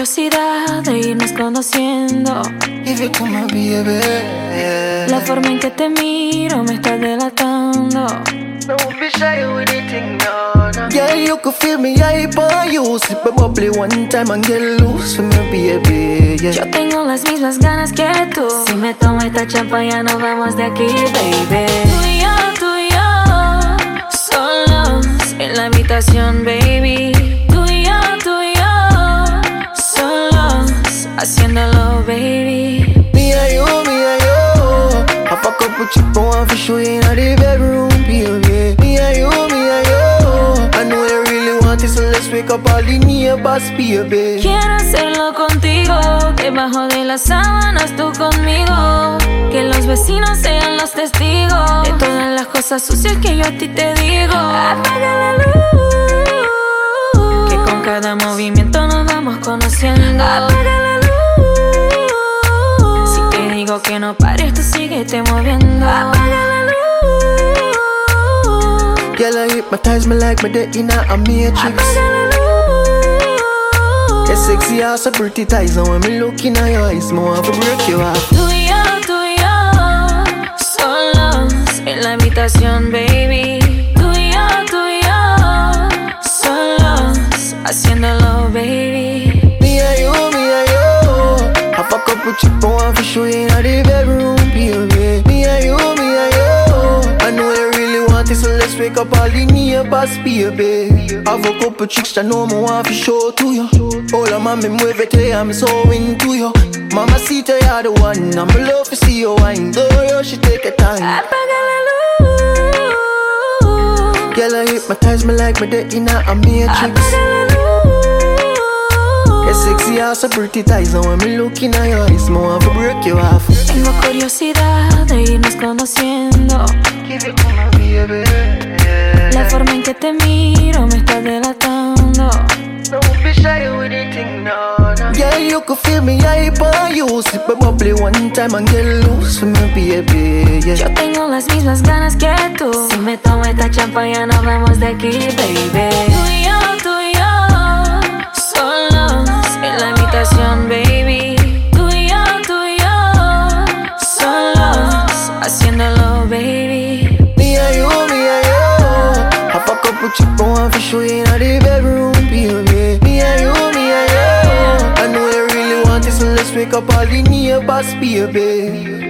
curiosidad de irnos conociendo. It to my baby. La forma en que te miro me está delatando. Yeah, you can feel me on you. Sip a bubbly one time and get loose with me, baby. Yeah. Yo tengo las mismas ganas que tú. Si me tomo esta champaña, nos vamos de aquí, baby. Tú y yo, tú y yo, solos en la habitación, baby. Want to show you in the bedroom, baby. Me and you, me and you. I know you really want it, so let's wake up all the neighbors, baby. Quiero hacerlo contigo, debajo de las sábanas tú conmigo. Que los vecinos sean los testigos de todas las cosas sucias que yo a ti te digo. Apaga la luz, que con cada movimiento nos vamos conociendo. Apaga digo que no pares, tú síguete moviendo. Apaga la luz. Girl, I hypnotize me like my dead in a matrix. Apaga la luz. Your sexy ass a pretty ties, and when me look in your eyes, me want to break you off. Tú y yo, tú y yo, solos en la habitación, baby. I fuck up you, want to show you in the bedroom, baby. Me and you, me and you. I know you really want it, so let's wake up all the neighbors, baby. Have a couple chicks that know me want to show to you. All Hola, mami, muévete, I'm so into you. Mama, see you are the one. I'm love to see you wine. Don't rush, you take your time. Apaga la luz. Girl, I hypnotize me like my dead in a matrix. Sexy ass a pretty ties, and when me look in your eyes, me want to break you off. Tengo curiosidad de irnos conociendo. Give it to my baby. La forma en que te miro me está delatando. Don't be shy with no, no. Yeah, you can feel me hype on you. Sip a bubbly one time and get loose with me, baby. Yeah. Yo tengo las mismas ganas que tú. Si me tomo esta champaña, nos vamos de aquí, baby. Haciéndolo, baby. Me and you, me and you. I fuck up with you, but want to show in the bedroom, baby. Me and you, me and you. I know you really want it, so let's wake up all the neighbors, baby.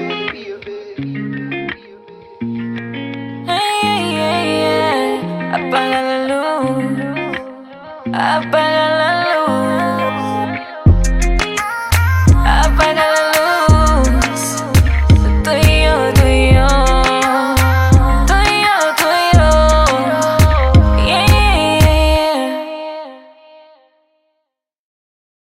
Hey, hey, hey, Apaga la luz. Apaga